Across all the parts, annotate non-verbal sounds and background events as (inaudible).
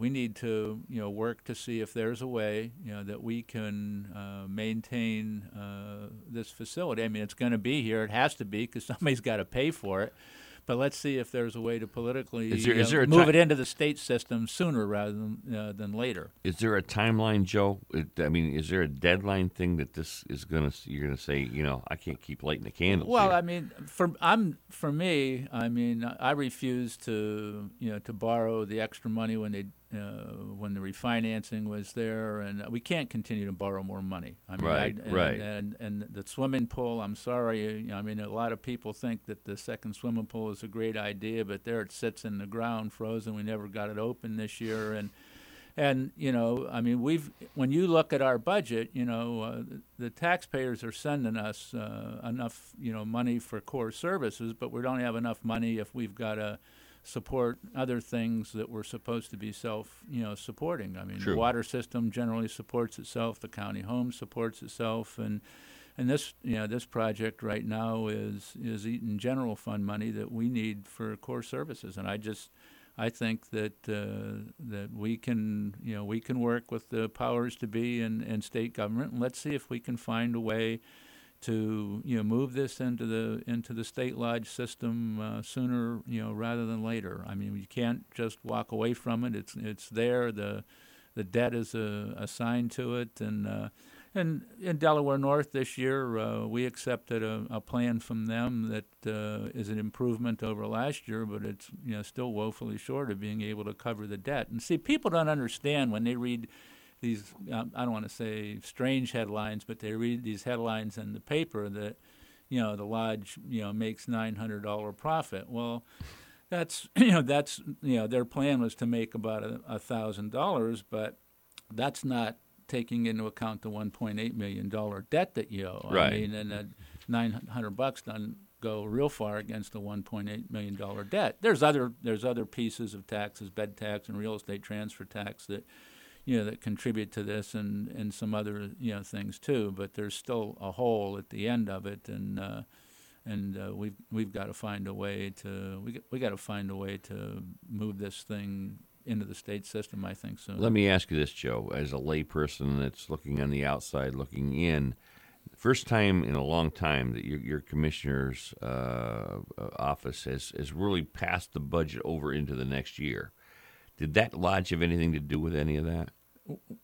we need to you know work to see if there's a way you know that we can uh, maintain uh, this facility. I mean, it's going to be here. It has to be because (laughs) somebody's got to pay for it. But let's see if there's a way to politically Is there- is uh, there a move ti- it into the state system sooner rather than uh, than later. Is there a timeline, Joe? I mean, is there a deadline thing that this is going to? You're going to say, you know, I can't keep lighting the candles. Well, here. I mean, for I'm for me, I mean, I refuse to you know to borrow the extra money when they uh, when the refinancing was there, and we can't continue to borrow more money. I mean, Right, I, and, right. And, and the swimming pool, I'm sorry, you know, I mean, a lot of people think that the second swimming pool is a great idea, but there it sits in the ground, frozen. We never got it open this year, and and you know, I mean, we've when you look at our budget, you know, uh, the, the taxpayers are sending us uh, enough, you know, money for core services, but we don't have enough money if we've got to support other things that we're supposed to be self, you know, supporting. I mean, True. the water system generally supports itself. The county home supports itself, and and this, you know, this project right now is is eating general fund money that we need for core services. And I just, I think that uh, that we can, you know, we can work with the powers to be and, and state government, and let's see if we can find a way to you know move this into the into the state lodge system uh, sooner you know rather than later. I mean, you can't just walk away from it. It's it's there. The the debt is uh, assigned to it, and uh, and in Delaware North this year, uh, we accepted a, a plan from them that uh, is an improvement over last year, but it's you know still woefully short of being able to cover the debt. And see, people don't understand when they read these um, I don't want to say strange headlines, but they read these headlines in the paper that you know the lodge you know makes nine hundred dollar profit. Well, that's (clears throat) you know that's you know their plan was to make about a, thousand dollars, but that's not taking into account the one point eight million dollar debt that you owe. Right. I mean, and that nine hundred bucks doesn't go real far against the one point eight million dollar debt. There's other there's other pieces of taxes, bed tax and real estate transfer tax that you know that contribute to this and and some other you know things too. But there's still a hole at the end of it, and uh, and uh, we've we've got to find a way to we we got to find a way to move this thing into the state system. I think so. Let me ask you this, Joe, as a layperson that's looking on the outside, looking in. First time in a long time that your, your commissioner's uh, office has, has really passed the budget over into the next year. Did that lodge have anything to do with any of that?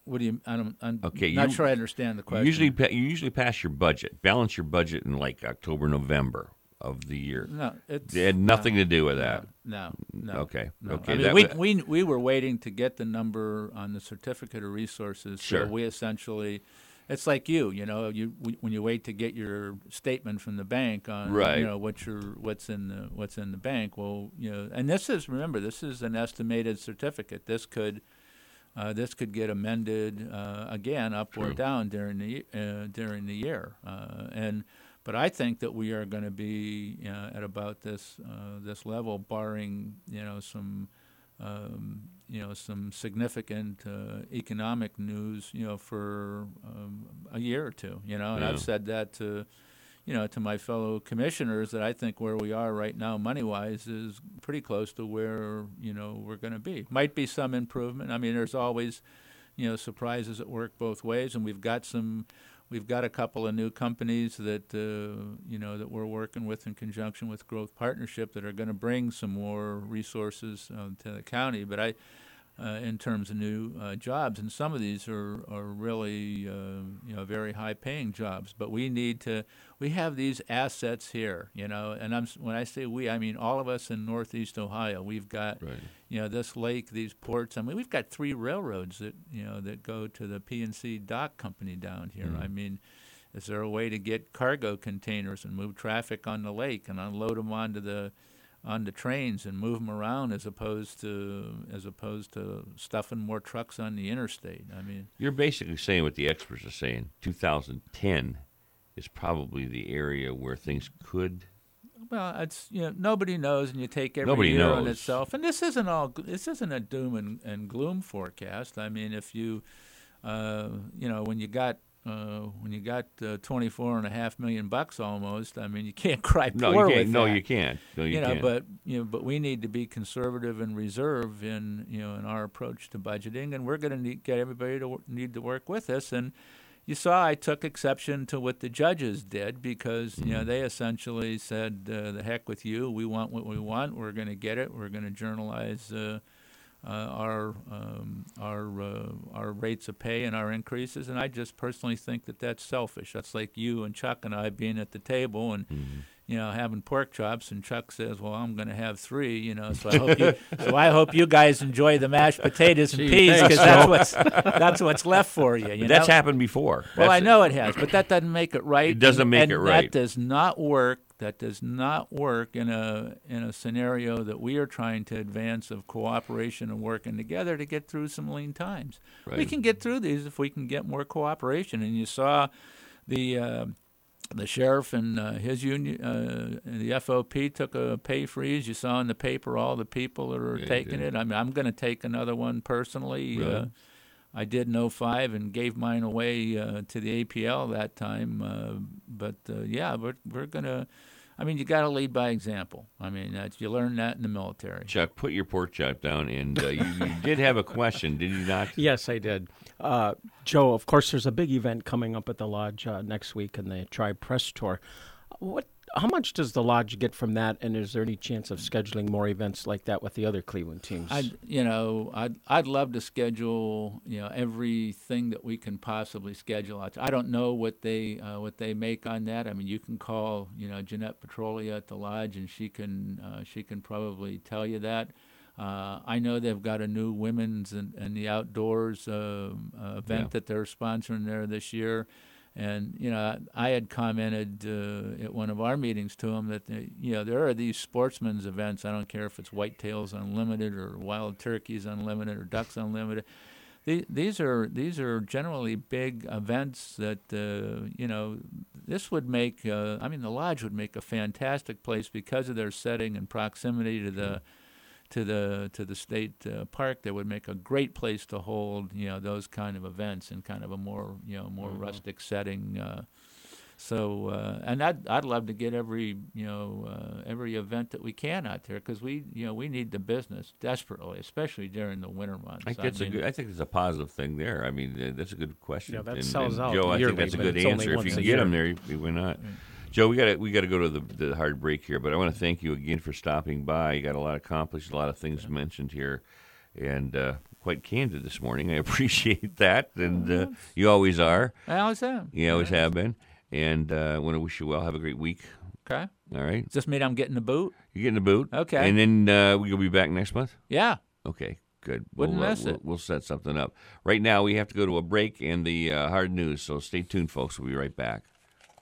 What do you? I don't. I'm Okay, not you- sure I understand the question. usually, you usually pass your budget, balance your budget in like October, November of the year. no, it's It had nothing no, to do with that. No, no. Mm, okay, no. okay, I mean, that we, we we were waiting to get the number on the certificate of resources. Sure. So we essentially, it's like you, you know, you when you wait to get your statement from the bank on, Right. you know, what your what's in the what's in the bank. Well, you know, and this is remember this is an estimated certificate. This could. Uh, this could get amended uh, again, up or down during the uh, during the year, uh, and but I think that we are going to be uh, at about this uh, this level, barring you know some um, you know some significant uh, economic news, you know, for um, a year or two. You know, and Yeah. I've said that to you know to my fellow commissioners that I think where we are right now, money wise, is pretty close to where you know we're going to be. Might be some improvement. I mean, there's always you know surprises that work both ways, and we've got some. We've got a couple of new companies that uh, you know that we're working with in conjunction with Growth Partnership that are going to bring some more resources uh, to the county. But I, uh, in terms of new uh, jobs, and some of these are are really uh, you know very high paying jobs. But we need to we have these assets here, you know. And I'm when I say we, I mean all of us in Northeast Ohio. We've got Right. you know this lake, these ports. I mean, we've got three railroads that you know that go to the PNC dock company down here. I mean, is there a way to get cargo containers and move traffic on the lake and unload them onto the onto trains and move them around as opposed to as opposed to stuffing more trucks on the interstate? I mean, You're basically saying what the experts are saying. 2010 is probably the area where things could. Well, it's you know nobody knows, and you take every Nobody year on itself. And this isn't all. This isn't a doom and, and gloom forecast. I mean, if you, uh, you know, when you got uh, when you got uh, 24 and a half million bucks almost, I mean, you can't (laughs) cry No, poor you can't. with No, that. you can't. No, you, you know, can't. but you know, but we need to be conservative and reserve in you know in our approach to budgeting, and we're going to get everybody to need to work with us. And you saw I took exception to what the judges did because you know Mm-hmm. they essentially said, uh, "The heck with you. We want what we want. We're going to get it. We're going to journalize." Uh, our um, our uh, our rates of pay and our increases, and I just personally think that that's selfish. That's like you and Chuck and I being at the table and Mm-hmm. you know having pork chops, and Chuck says, "Well, I'm going to have three, you know. So I hope you (laughs) so I hope you guys enjoy the mashed potatoes and Gee, peas because that's what's that's what's left for you. you that's know? happened before. Well, I That's- know it has, but that doesn't make it right. It doesn't and- make and it right. That does not work. That does not work in a in a scenario that we are trying to advance of cooperation and working together to get through some lean times. We can get through these if we can get more cooperation. And you saw the. Uh, the sheriff and uh, his union, uh, the FOP took a pay freeze. You saw in the paper all the people that are Yeah, taking yeah. it. I mean, I'm going to take another one personally. Really? I did in 05 and gave mine away uh, to the APL that time. Uh, but uh, yeah, we're, we're going to, I mean, you got to lead by example. I mean, that's, you learn that in the military. Chuck, put your pork chop down, and uh, you, you did have a question, did you not? (laughs) Yes, I did. Uh, Joe, of course, there's a big event coming up at the lodge uh, next week in the Tribe Press Tour. What? How much does the lodge get from that? And is there any chance of scheduling more events like that with the other Cleveland teams? I'd, you know, I'd, I'd love to schedule, you know, everything that we can possibly schedule. I- I don't know what they, uh, what they make on that. I mean, you can call, you know, Jeanette Petrolia at the lodge, and she can, uh, she can probably tell you that. Uh, I know they've got a new women's and, and the outdoors uh, uh, event Yeah. that they're sponsoring there this year. And you know, I had commented uh, at one of our meetings to him that they, you know there are these sportsmen's events. I don't care if it's Whitetails Unlimited or Wild Turkeys Unlimited or Ducks Unlimited. The- These are these are generally big events that uh, you know. This would make. Uh, I mean, the lodge would make a fantastic place because of their setting and proximity to the to the to the state uh, park that would make a great place to hold you know those kind of events in kind of a more you know more rustic setting. Uh, so uh, and I'd I'd love to get every you know uh, every event that we can out there because we you know we need the business desperately, especially during the winter months. I think that's a mean, good. I think it's a positive thing there. I mean, uh, that's a good question. Yeah, that and, sells and out Joe, I yearly, think that's a good only answer. If once you a can get year. them there, you- why not? Joe, we got to we got to go to the, the hard break here, but I want to thank you again for stopping by. You got a lot accomplished, a lot of things mentioned here, and uh, quite candid this morning. I (laughs) appreciate that, and uh, you always are. I always am. You always have been, and uh, I want to wish you well. Have a great week. Okay. All right, Does this mean I'm getting the boot? You're getting the boot. Okay. and then uh, we'll be back next month. Yeah. Okay, good. Wouldn't we'll, uh, miss we'll, it. We'll set something up. Right now, we have to go to a break and the uh, hard news. So stay tuned, folks. We'll be right back.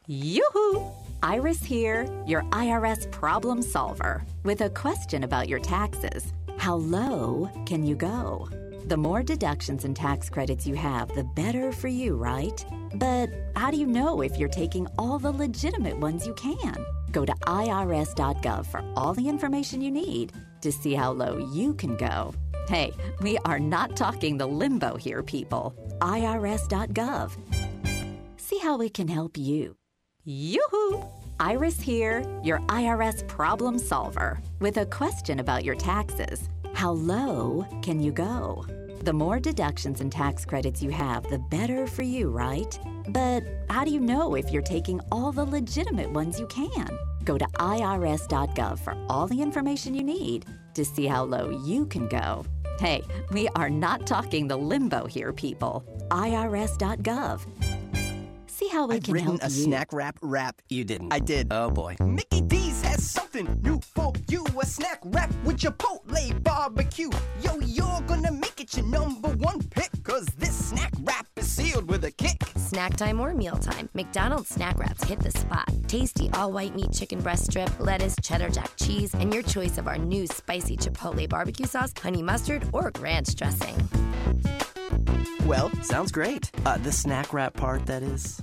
Yoo-hoo! Iris here, your IRS problem solver, with a question about your taxes. How low can you go? The more deductions and tax credits you have, the better for you, right? But how do you know if you're taking all the legitimate ones you can? Go to irs.gov for all the information you need to see how low you can go. Hey, we are not talking the limbo here, people. irs.gov. See how we can help you. Yoo-hoo! Iris here, your IRS problem solver, with a question about your taxes. How low can you go? The more deductions and tax credits you have, the better for you, right? But how do you know if you're taking all the legitimate ones you can? Go to irs.gov for all the information you need to see how low you can go. Hey, we are not talking the limbo here, people. irs.gov. See how we I've can written a snack wrap rap. You didn't. I did. Oh boy. Mickey D's has something new for you. A snack wrap with Chipotle barbecue. Yo, you're gonna make it your number one pick. Cause this snack wrap is sealed with a kick. Snack time or mealtime, McDonald's snack wraps hit the spot. Tasty all white meat chicken breast strip, lettuce, cheddar jack cheese, and your choice of our new spicy chipotle barbecue sauce, honey mustard, or ranch dressing. Well, sounds great. Uh, the snack wrap part, that is.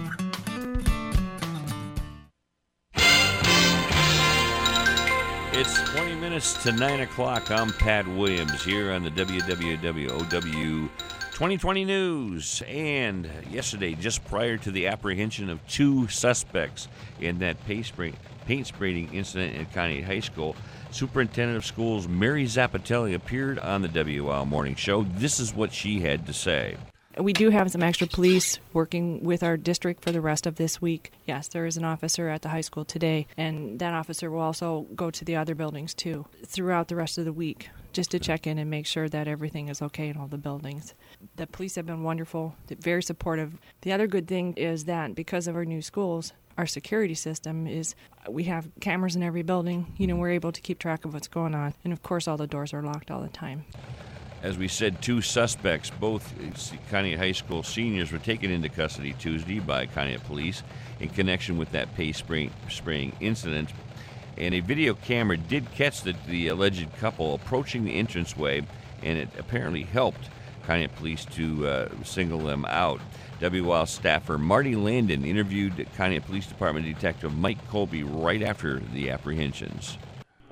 It's 20 minutes to 9 o'clock. I'm Pat Williams here on the WWOW 2020 News. And yesterday, just prior to the apprehension of two suspects in that paint, spray, paint spraying incident at Conneaut High School, Superintendent of Schools Mary Zappatelli appeared on the WL Morning Show. This is what she had to say. We do have some extra police working with our district for the rest of this week. Yes, there is an officer at the high school today, and that officer will also go to the other buildings too throughout the rest of the week just to check in and make sure that everything is okay in all the buildings. The police have been wonderful, very supportive. The other good thing is that because of our new schools, our security system is we have cameras in every building. You know, we're able to keep track of what's going on. And of course, all the doors are locked all the time. As we said, two suspects, both Conneaut High School seniors, were taken into custody Tuesday by Conneaut police in connection with that paste spraying, spraying incident. And a video camera did catch the, the alleged couple approaching the entranceway, and it apparently helped Conneaut police to uh, single them out. WL staffer Marty Landon interviewed Conneaut Police Department Detective Mike Colby right after the apprehensions.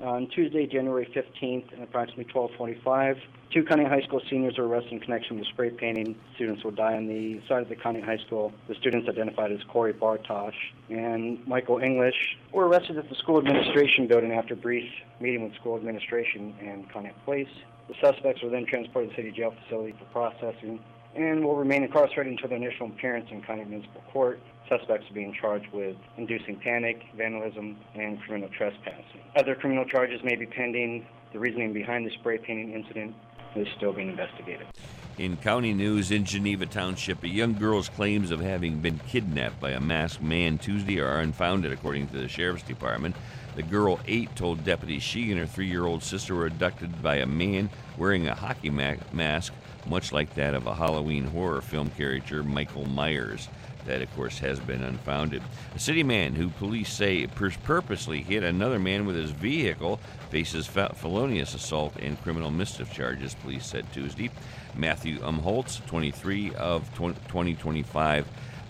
On Tuesday, January 15th, at approximately 12:45, two Conneaut High School seniors were arrested in connection with spray painting. Students will die on the side of the Conneaut High School. The students, identified as Corey Bartosh and Michael English, were arrested at the school administration building after a brief meeting with school administration and Conneaut Police. The suspects were then transported to the city jail facility for processing and will remain incarcerated until their initial appearance in county Municipal Court. Suspects are being charged with inducing panic, vandalism, and criminal trespassing. Other criminal charges may be pending. The reasoning behind the spray painting incident is still being investigated. In county news in Geneva Township, a young girl's claims of having been kidnapped by a masked man Tuesday are unfounded, according to the sheriff's department. The girl, eight, told deputies she and her three year old sister were abducted by a man wearing a hockey ma- mask, much like that of a Halloween horror film character, Michael Myers. That, of course, has been unfounded. A city man who police say pur- purposely hit another man with his vehicle faces fa- felonious assault and criminal mischief charges, police said Tuesday. Matthew Umholtz, 23 of 2025,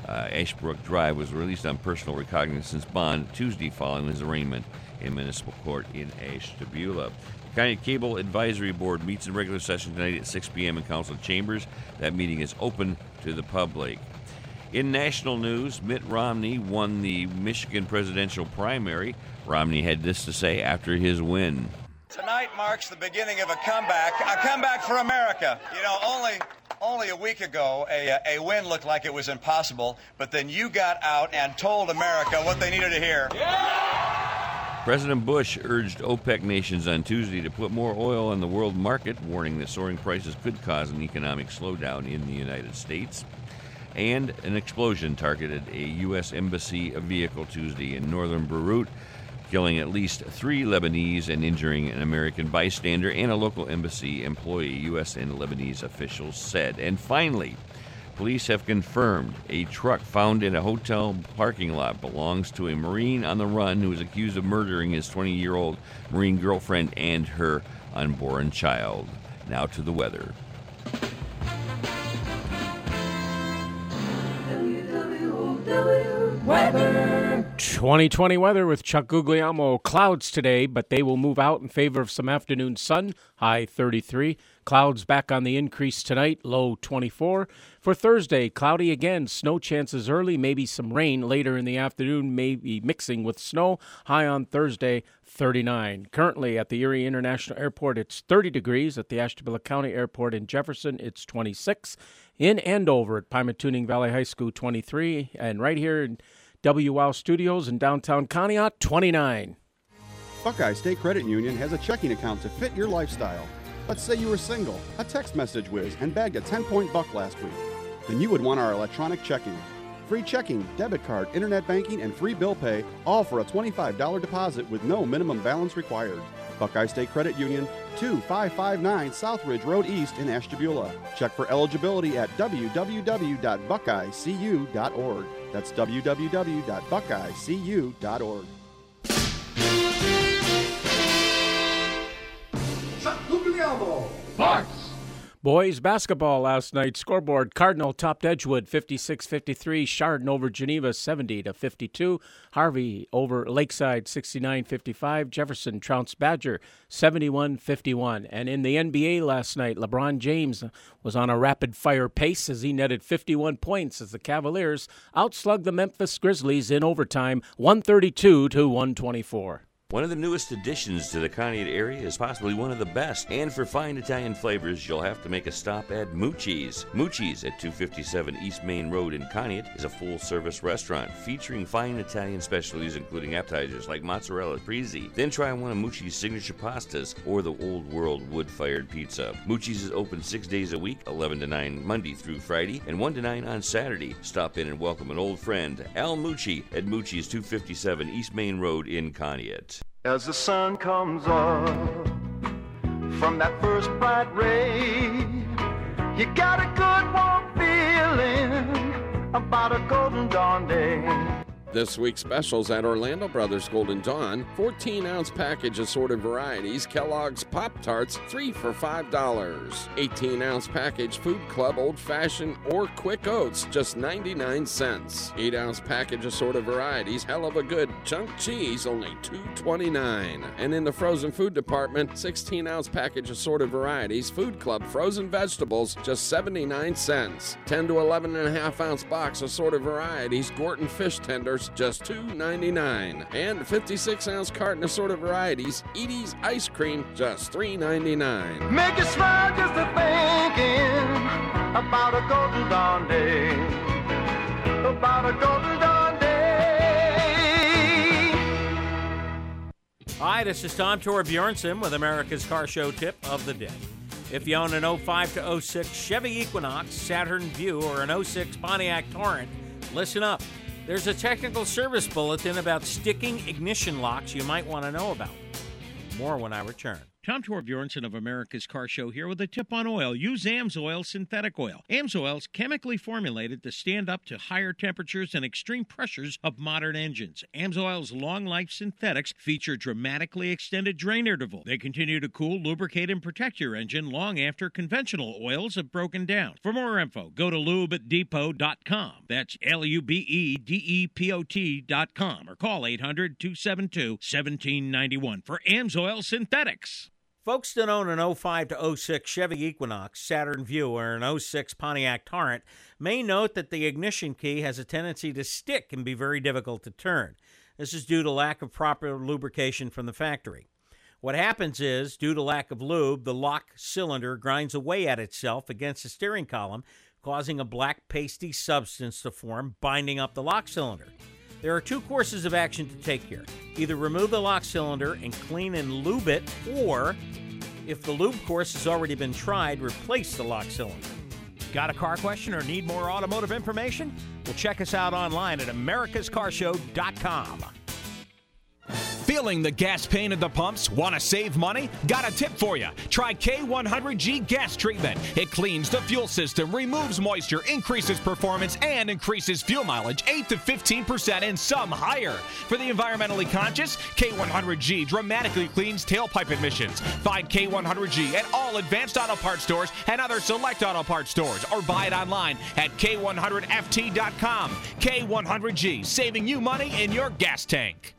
uh, Ashbrook Drive, was released on personal recognizance bond Tuesday following his arraignment in municipal court in Ashtabula. County Cable Advisory Board meets in regular session tonight at 6 p.m. in council chambers. That meeting is open to the public. In national news, Mitt Romney won the Michigan presidential primary. Romney had this to say after his win. Tonight marks the beginning of a comeback, a comeback for America. You know, only only a week ago, a, a win looked like it was impossible, but then you got out and told America what they needed to hear. President Bush urged OPEC nations on Tuesday to put more oil on the world market, warning that soaring prices could cause an economic slowdown in the United States. And an explosion targeted a U.S. Embassy vehicle Tuesday in northern Beirut, killing at least three Lebanese and injuring an American bystander and a local embassy employee, U.S. and Lebanese officials said. And finally, police have confirmed a truck found in a hotel parking lot belongs to a Marine on the run who is accused of murdering his 20 year old Marine girlfriend and her unborn child. Now to the weather. Weather. 2020 weather with Chuck Guglielmo. Clouds today, but they will move out in favor of some afternoon sun. High 33. Clouds back on the increase tonight. Low 24. For Thursday, cloudy again. Snow chances early. Maybe some rain later in the afternoon. Maybe mixing with snow. High on Thursday. 39. Currently at the Erie International Airport, it's 30 degrees. At the Ashtabula County Airport in Jefferson, it's 26. In Andover at Pymatuning Valley High School, 23. And right here in WOW Studios in downtown Conneaut, 29. Buckeye State Credit Union has a checking account to fit your lifestyle. Let's say you were single, a text message whiz, and bagged a 10 point buck last week. Then you would want our electronic checking. Free checking, debit card, internet banking, and free bill pay, all for a $25 deposit with no minimum balance required. Buckeye State Credit Union, 2559 Southridge Road East in Ashtabula. Check for eligibility at www.buckeyecu.org. That's www.buckeyecu.org. Boys basketball last night. Scoreboard: Cardinal topped Edgewood 56-53. Chardon over Geneva 70 to 52. Harvey over Lakeside 69-55. Jefferson trounced Badger 71-51. And in the NBA last night, LeBron James was on a rapid fire pace as he netted 51 points as the Cavaliers outslugged the Memphis Grizzlies in overtime 132 to 124. One of the newest additions to the Conneaut area is possibly one of the best. And for fine Italian flavors, you'll have to make a stop at Mucci's. Mucci's at 257 East Main Road in Conneaut is a full service restaurant featuring fine Italian specialties, including appetizers like mozzarella prezi. Then try one of Mucci's signature pastas or the old world wood fired pizza. Mucci's is open six days a week, 11 to 9 Monday through Friday, and 1 to 9 on Saturday. Stop in and welcome an old friend, Al Mucci, at Mucci's 257 East Main Road in Conneaut. As the sun comes up from that first bright ray, you got a good warm feeling about a golden dawn day. This week's specials at Orlando Brothers Golden Dawn 14 ounce package assorted varieties, Kellogg's Pop Tarts, 3 for $5. 18 ounce package Food Club Old Fashioned or Quick Oats, just 99 cents. 8 ounce package assorted varieties, Heluva Good Chunk Cheese, only $2.29. And in the frozen food department, 16 ounce package assorted varieties, Food Club Frozen Vegetables, just 79 cents. 10 to 11 and a half ounce box assorted varieties, Gorton Fish Tenders, just $2.99. And 56 ounce carton of assorted varieties, Edy's Ice Cream, just $3.99. Make you smile just a thinking about a golden dawn day. About a golden dawn day. Hi, this is Tom Torbjornsen with America's Car Show tip of the day. If you own an 05 to 06 Chevy Equinox, Saturn Vue, or an 06 Pontiac Torrent, listen up. There's a technical service bulletin about sticking ignition locks you might want to know about. More when I return. Tom Torbjornsen of America's Car Show here with a tip on oil. Use AMSOIL synthetic oil. AMSOIL is chemically formulated to stand up to higher temperatures and extreme pressures of modern engines. AMSOIL's long life synthetics feature dramatically extended drain interval. They continue to cool, lubricate, and protect your engine long after conventional oils have broken down. For more info, go to lubedepot.com. That's L U B E D E P O T.com or call 800 272 1791 for AMSOIL synthetics. Folks that own an 05 to 06 Chevy Equinox, Saturn Vue, or an 06 Pontiac Torrent may note that the ignition key has a tendency to stick and be very difficult to turn. This is due to lack of proper lubrication from the factory. What happens is, due to lack of lube, the lock cylinder grinds away at itself against the steering column, causing a black pasty substance to form, binding up the lock cylinder. There are two courses of action to take here. Either remove the lock cylinder and clean and lube it, or if the lube course has already been tried, replace the lock cylinder. Got a car question or need more automotive information? Well, check us out online at americascarshow.com. Feeling the gas pain at the pumps? Want to save money? Got a tip for you. Try K100G gas treatment. It cleans the fuel system, removes moisture, increases performance, and increases fuel mileage 8 to 15% and some higher. For the environmentally conscious, K100G dramatically cleans tailpipe emissions. Find K100G at all advanced auto parts stores and other select auto parts stores or buy it online at K100FT.com. K100G, saving you money in your gas tank.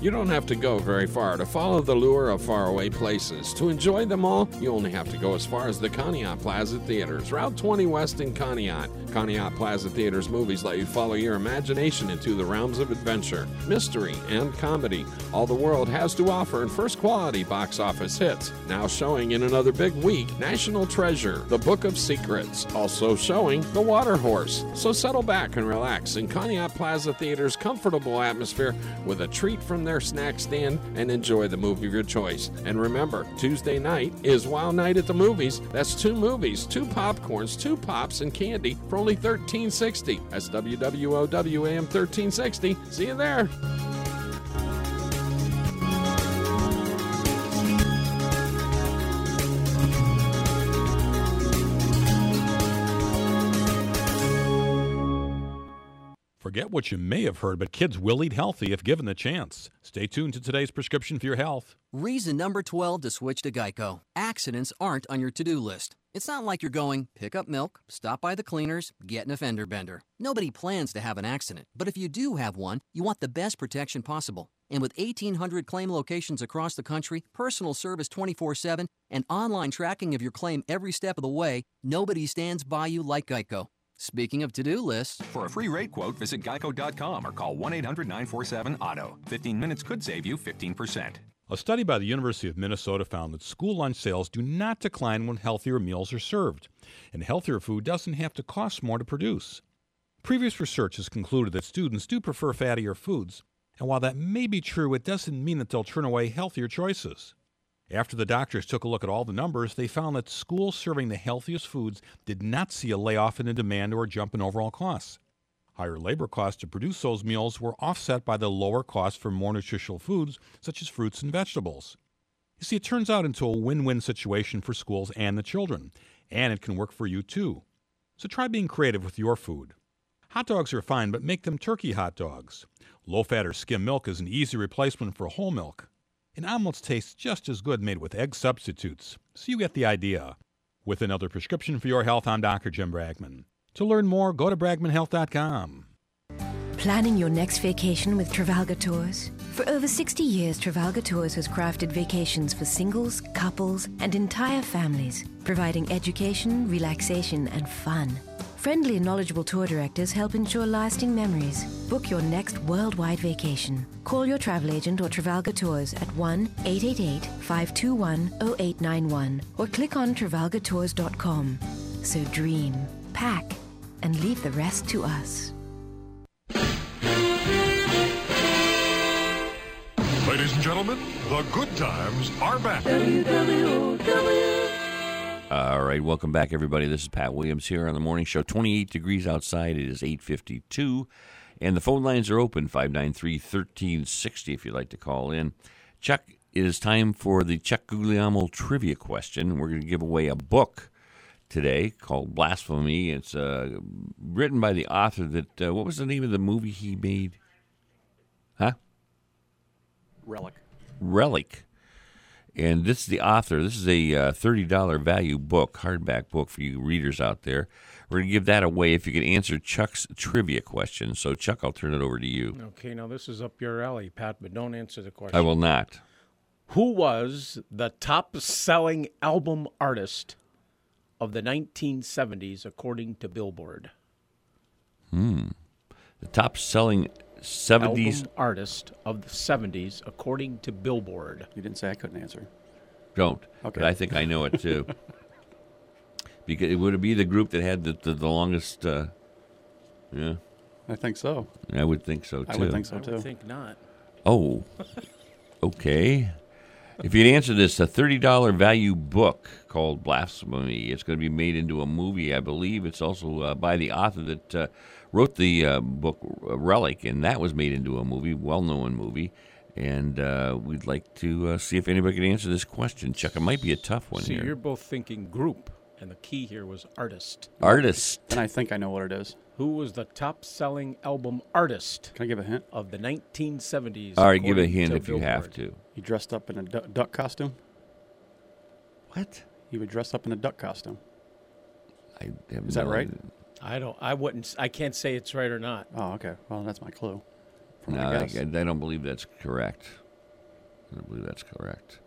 You don't have to go very far to follow the lure of faraway places. To enjoy them all, you only have to go as far as the Conneaut Plaza Theaters, Route 20 West in Conneaut. Conneaut Plaza Theaters movies let you follow your imagination into the realms of adventure, mystery, and comedy. All the world has to offer in first quality box office hits. Now showing in another big week, National Treasure, The Book of Secrets. Also showing The Water Horse. So settle back and relax in Conneaut Plaza Theaters' comfortable atmosphere with a treat from their snack stand and enjoy the movie of your choice. And remember, Tuesday night is Wild Night at the Movies. That's two movies, two popcorns, two pops, and candy only $13.60. That's WWOW AM 1360. See you there. Forget what you may have heard, but kids will eat healthy if given the chance. Stay tuned to today's prescription for your health. Reason number 12 to switch to Geico. Accidents aren't on your to do list. It's not like you're going, pick up milk, stop by the cleaners, get in a fender bender. Nobody plans to have an accident, but if you do have one, you want the best protection possible. And with 1,800 claim locations across the country, personal service 24 7, and online tracking of your claim every step of the way, nobody stands by you like Geico. Speaking of to do lists, For a free rate quote, visit geico.com or call 1 800 947 AUTO. 15 minutes could save you 15%. A study by the University of Minnesota found that school lunch sales do not decline when healthier meals are served, and healthier food doesn't have to cost more to produce. Previous research has concluded that students do prefer fattier foods, and while that may be true, it doesn't mean that they'll turn away healthier choices. After the doctors took a look at all the numbers, they found that schools serving the healthiest foods did not see a layoff in the demand or a jump in overall costs. Higher labor costs to produce those meals were offset by the lower cost for more nutritional foods such as fruits and vegetables. You see, it turns out into a win win situation for schools and the children, and it can work for you too. So try being creative with your food. Hot dogs are fine, but make them turkey hot dogs. Low fat or skim milk is an easy replacement for whole milk. And omelets taste just as good made with egg substitutes, so you get the idea. With another prescription for your health, I'm Dr. Jim Bragman. To learn more, go to bragmanhealth.com. Planning your next vacation with Trafalgar Tours? For over 60 years, Trafalgar Tours has crafted vacations for singles, couples, and entire families, providing education, relaxation, and fun. Friendly and knowledgeable tour directors help ensure lasting memories. Book your next worldwide vacation. Call your travel agent or Trafalgar Tours at 1 888 521 0891 or click on trafalgartours.com. So dream, pack, and leave the rest to us. Ladies and gentlemen, the good times are back. All right, welcome back, everybody. This is Pat Williams here on the morning show. 28 degrees outside. It is 8:52, and the phone lines are open 593-1360 if you'd like to call in. Chuck, it is time for the Chuck Guglielmo trivia question. We're going to give away a book today called Blasphemy. It's uh, written by the author that uh, what was the name of the movie he made? Huh? Relic. Relic. And this is the author. This is a uh, $30 value book, hardback book for you readers out there. We're going to give that away if you can answer Chuck's trivia question. So, Chuck, I'll turn it over to you. Okay, now this is up your alley, Pat, but don't answer the question. I will not. Who was the top selling album artist of the 1970s according to Billboard? Hmm. The top selling 70s. Album artist of the 70s according to Billboard. You didn't say I couldn't answer. Don't. Okay. But I think I know it too. (laughs) because it would be the group that had the, the, the longest. Uh, yeah. I think so. I would think so too. I would think so I too. would think not. Oh, okay. If you'd answer this, a thirty-dollar value book called Blasphemy. It's going to be made into a movie, I believe. It's also uh, by the author that uh, wrote the uh, book uh, Relic, and that was made into a movie, well-known movie. And uh, we'd like to uh, see if anybody can answer this question. Chuck, it might be a tough one See, here. you're both thinking group, and the key here was artist. Artist. And I think I know what it is. Who was the top selling album artist Can I give a hint? of the 1970s? All right, give a hint to if you have to. He dressed up in a du- duck costume. What? He would dress up in a duck costume. I have Is that no right? idea. I don't. I wouldn't. I can't say it's right or not. Oh, okay. Well, that's my clue. From No, what I I, guess. I don't believe that's correct. I don't believe that's correct.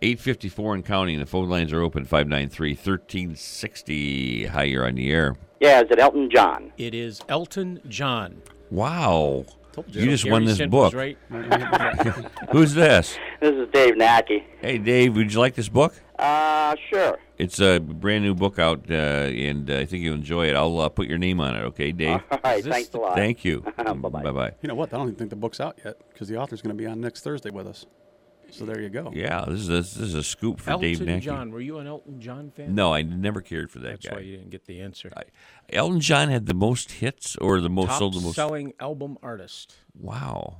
854 and counting. The phone lines are open 593 1360. Hi, you're on the air. Yeah, is it Elton John? It is Elton John. Wow. Told You just Gary won this Sint book. right. (laughs) Who's this? This is Dave Nacky. Hey, Dave, would you like this book? Uh, sure. It's a brand new book out, uh, and uh, I think you'll enjoy it. I'll uh, put your name on it, okay, Dave? All right, thanks a lot. Thank you. (laughs) Bye-bye. Bye bye. You know what? I don't even think the book's out yet because the author's going to be on next Thursday with us. So there you go. Yeah, this is a, this is a scoop for Elton Dave Nacky. John. Were you an Elton John fan? No, I never cared for that guy. That's guy. why you didn't get the answer. Elton John had the most hits, or the most Top sold the most. selling album artist. Wow,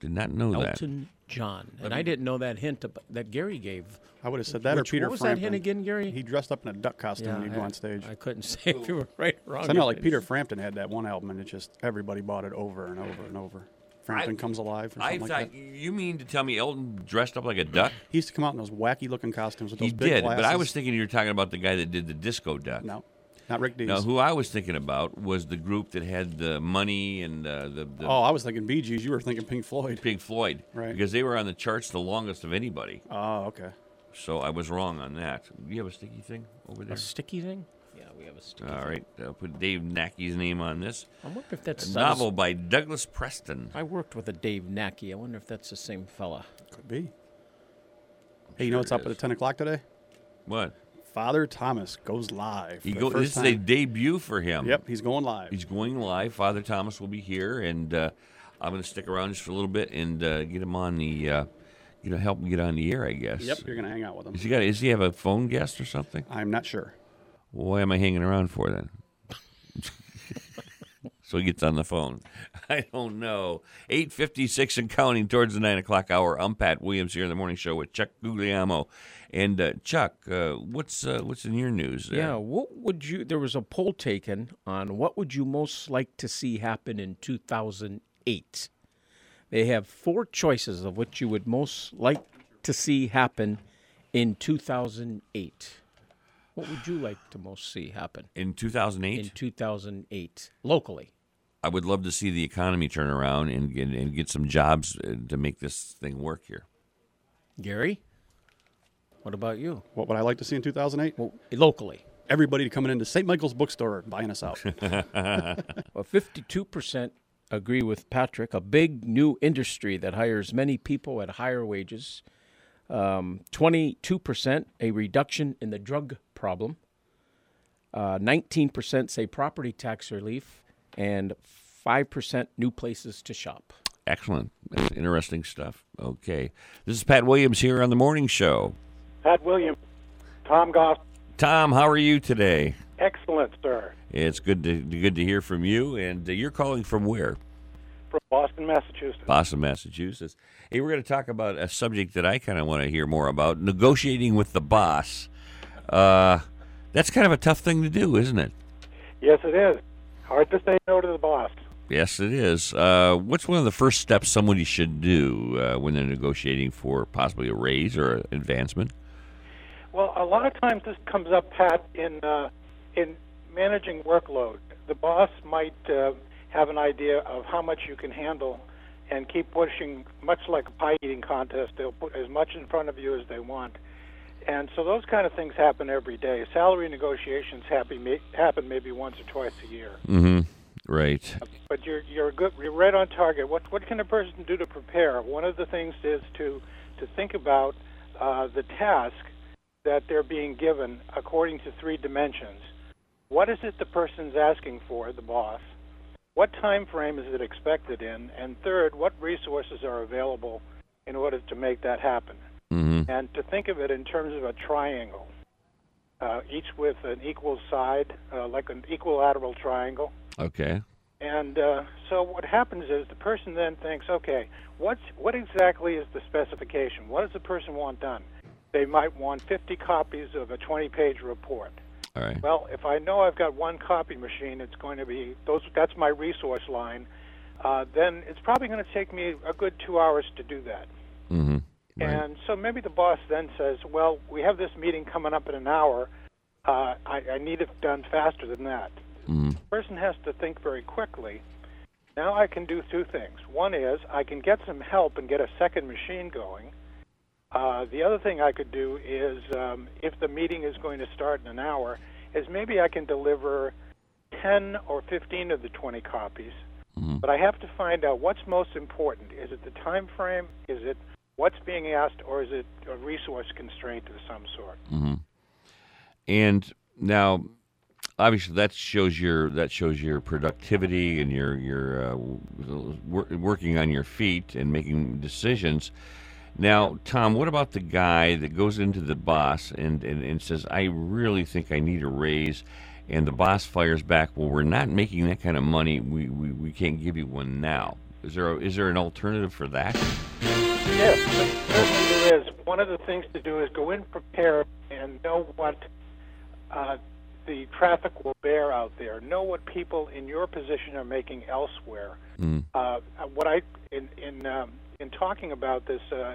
did not know that. Elton John. Let And me- I didn't know that hint ab- that Gary gave. I would have said that or Which- Peter What was Frampton. that hint again, Gary? He dressed up in a duck costume Yeah, when he'd go on stage. I couldn't (laughs) say if you were right or wrong. So I know, like Peter Frampton had that one album, and it just everybody bought it over and over and over. Frampton comes alive or I something thought like that. you mean to tell me Elton dressed up like a duck? He used to come out in those wacky looking costumes with those He big did, glasses. but I was thinking you were talking about the guy that did the disco duck. No, not Rick Dees. No, who I was thinking about was the group that had the money and uh, the, the oh, I was thinking Bee Gees. You were thinking Pink Floyd. Pink Floyd, Right. Because they were on the charts the longest of anybody. Oh, okay. So I was wrong on that. You have a sticky thing over there? A sticky thing? Yeah, we have a sticky All thing. right, I'll put Dave Nacky's name on this. I wonder if that's a novel by Douglas Preston. I worked with a Dave Nacky. I wonder if that's the same fella. Could be. Hey, you know what's up at 10 o'clock today? What? Father Thomas goes live. He go, this first is a debut for him. Yep, he's going live. He's going live. Father Thomas will be here, and uh, I'm going to stick around just for a little bit and uh, get him on the, uh, you know, help him get on the air. I guess. Yep, you're going to hang out with him. Is he got? Is he have a phone guest or something? I'm not sure. Why am I hanging around for then? (laughs) so he gets on the phone. (laughs) I don't know. Eight fifty six and counting towards the nine o'clock hour. I'm Pat Williams here in the morning show with Chuck Guglielmo, and uh, Chuck, uh, what's uh, what's in your news? There? Yeah, what would you? There was a poll taken on what would you most like to see happen in 2008. They have four choices of what you would most like to see happen in 2008. What would you like to most see happen in 2008? in 2008 locally? I would love to see the economy turn around and get, and get some jobs uh, to make this thing work here. Gary, what about you? What would I like to see in 2008? Well, locally. Everybody coming into St. Michael's bookstore buying us out. (laughs) (laughs) well, 52% agree with Patrick. A big new industry that hires many people at higher wages. Um, 22% a reduction in the drug problem. Uh, 19% say property tax relief. And 5% new places to shop. Excellent. That's interesting stuff. Okay. This is Pat Williams here on the morning show. Pat Williams, Tom Goff, Tom, how are you today? excellent, sir, It's good to good to hear from you. And uh, you're calling from where? from Boston, Massachusetts. Boston, Massachusetts. Hey, we're going to talk about a subject that I kind of want to hear more about: negotiating with the boss. Uh, that's kind of a tough thing to do, isn't it? Yes, it is. Hard to say no to the boss. Yes, it is. Uh, what's one of the first steps somebody should do uh, when they're negotiating for possibly a raise or advancement? Well, a lot of times this comes up, Pat, in uh, in managing workload. The boss might uh, have an idea of how much you can handle and keep pushing, much like a pie eating contest. They'll put as much in front of you as they want. And so those kind of things happen every day. Salary negotiations happen, happen maybe once or twice a year. Mm-hmm. Right. But you're you're good. You're right on target. What what can a person do to prepare? One of the things is to to think about uh, the task that they're being given according to three dimensions. What is it the person's asking for, the boss? What time frame is it expected in? And third, what resources are available in order to make that happen? Mm-hmm. And to think of it in terms of a triangle, uh, each with an equal side, uh, like an equilateral triangle. Okay. And uh, so what happens is the person then thinks, okay, what's what exactly is the specification? What does the person want done? They might want 50 copies of a 20-page report. All right. Well, if I know I've got one copy machine, it's going to be those. That's my resource line. Uh, then it's probably going to take me a good two hours to do that. Mm-hmm. And so maybe the boss then says, "Well, we have this meeting coming up in an hour. Uh, I, I need it done faster than that." Mm-hmm. The person has to think very quickly. Now I can do two things. One is I can get some help and get a second machine going. Uh, the other thing I could do is, um, if the meeting is going to start in an hour, is maybe I can deliver 10 or 15 of the 20 copies. But I have to find out what's most important. Is it the time frame? Is it what's being asked, or is it a resource constraint of some sort? Mm-hmm. and now, obviously, that shows your that shows your productivity and your your uh, wor- working on your feet and making decisions. Now, Tom, what about the guy that goes into the boss and, and, and says, I really think I need a raise, and the boss fires back, well, we're not making that kind of money. We, we, we can't give you one now. Is there, a, is there an alternative for that? Yes, certainly there is. One of the things to do is go in prepared and know what uh, the traffic will bear out there. Know what people in your position are making elsewhere. Mm. Uh, what I in in um, in talking about this uh,